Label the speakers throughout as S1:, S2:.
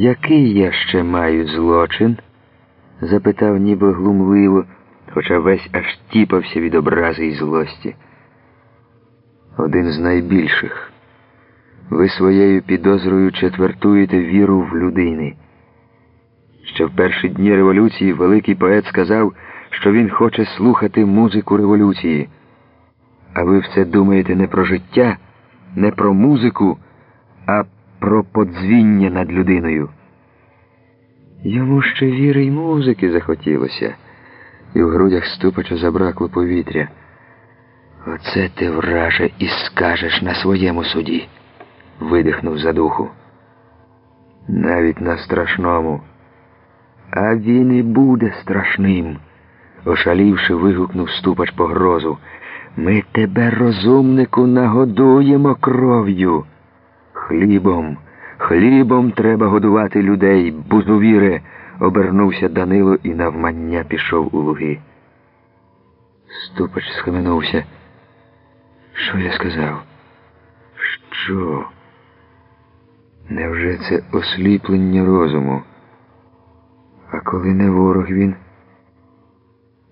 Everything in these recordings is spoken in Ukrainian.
S1: Який я ще маю злочин? запитав ніби глумливо, хоча весь аж тіпався від образи і злості. Один з найбільших. Ви своєю підозрою четвертуєте віру в людини. Ще в перші дні революції великий поет сказав, що він хоче слухати музику революції. А ви все думаєте не про життя, не про музику, а про подзвіння над людиною. Йому ще віри й музики захотілося, і в грудях ступача забракло повітря. Оце ти, враже, і скажеш на своєму суді, видихнув за духу. Навіть на страшному. А він і буде страшним, ошалівши, вигукнув ступач погрозу. Ми тебе, розумнику, нагодуємо кров'ю. Хлібом, хлібом треба годувати людей, бузувіре, обернувся Данило і навмання пішов у луги. Ступач схаменувся. Що я сказав? Що? Невже це осліплення розуму? А коли не ворог він?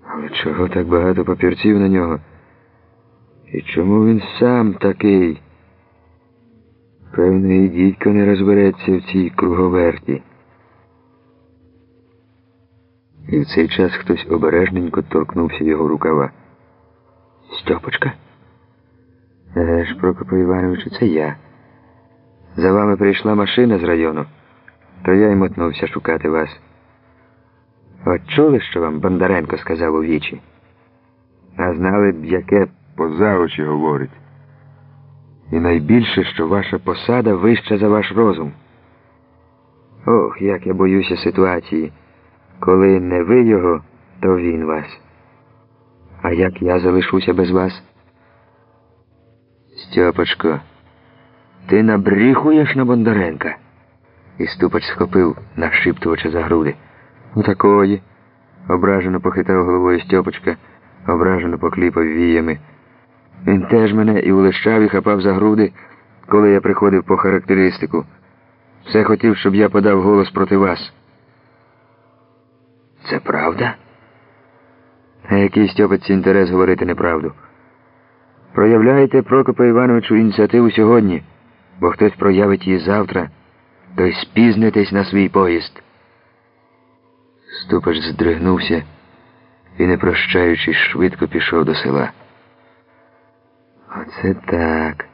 S1: Але чого так багато папірців на нього? І чому він сам такий? Певно, і дідько не розбереться в цій круговерті. І в цей час хтось обережненько торкнувся його рукава. Стьопочка? Еге ж, Прокопо Івановичу, це я. За вами прийшла машина з району, то я й мотнувся шукати вас. От чули, що вам Бондаренко сказав у вічі? А знали б, яке поза очі говорить. І найбільше, що ваша посада вища за ваш розум. Ох, як я боюся ситуації. Коли не ви його, то він вас. А як я залишуся без вас? Стьопочко, ти набріхуєш на Бондаренка? І ступач схопив нашіптувача за груди. У такої. Ображено похитав головою Стьопочка, ображено покліпав віями. Він теж мене і улещав, і хапав за груди, коли я приходив по характеристику. Все хотів, щоб я подав голос проти вас. Це правда? А який Стьопець інтерес говорити неправду? Проявляйте Прокопа Івановичу ініціативу сьогодні, бо хтось проявить її завтра, то й спізнитесь на свій поїзд. Ступач здригнувся і, не прощаючись, швидко пішов до села. Оце так.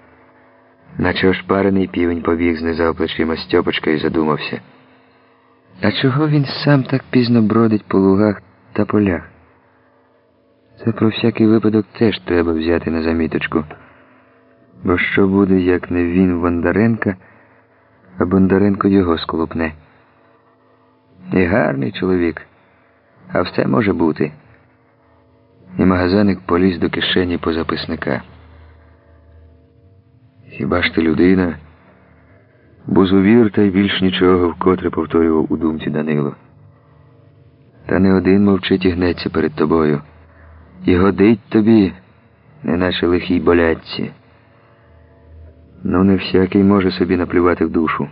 S1: Наче ошпарений півень побіг, знизав плечима Стьопочка і задумався. А чого він сам так пізно бродить по лугах та полях? Це про всякий випадок теж треба взяти на заміточку. Бо що буде, як не він Бондаренка, а Бондаренко його сколупне? І гарний чоловік, а все може бути. І магазаник поліз до кишені по записника. Хіба ж ти людина? Бузувір та й більш нічого, вкотре повторював у думці Данило. Та не один мовчить і гнеться перед тобою. І годить тобі, неначе лихій болятці. Ну, не всякий може собі наплювати в душу.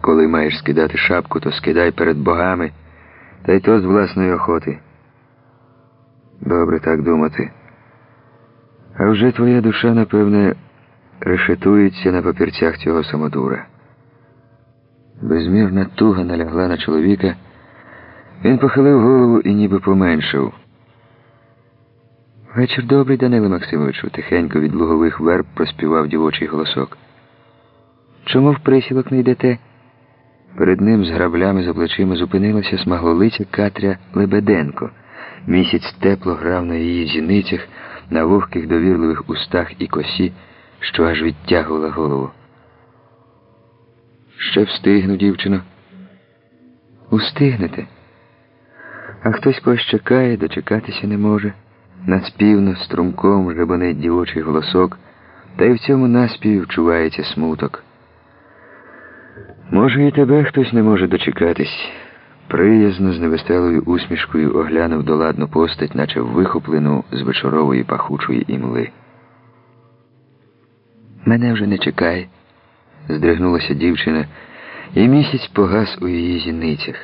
S1: Коли маєш скидати шапку, то скидай перед богами, та й то з власної охоти. Добре так думати. А вже твоя душа, напевне, решетується на папірцях цього самодура. Безмірна туга налягла на чоловіка. Він похилив голову і ніби поменшив. Вечір добрий, Даниле Максимовичу, тихенько від лугових верб проспівав дівочий голосок. Чому в присілок не йдете? Перед ним з граблями за плечима зупинилася смаглолиця Катря Лебеденко. Місяць тепло грав на її зіницях, на вогких довірливих устах і косі, що аж відтягувала голову. Ще встигну, дівчино. Устигнете. А хтось когось чекає, дочекатися не може. Наспівно, струмком жебонить дівочий голосок, та й в цьому наспіві вчувається смуток. Може, і тебе хтось не може дочекатись. Приязно з невеселою усмішкою оглянув доладну постать, наче вихоплену з вечорової пахучої імли. Мене вже не чекай, здригнулася дівчина і місяць погас у її зіницях.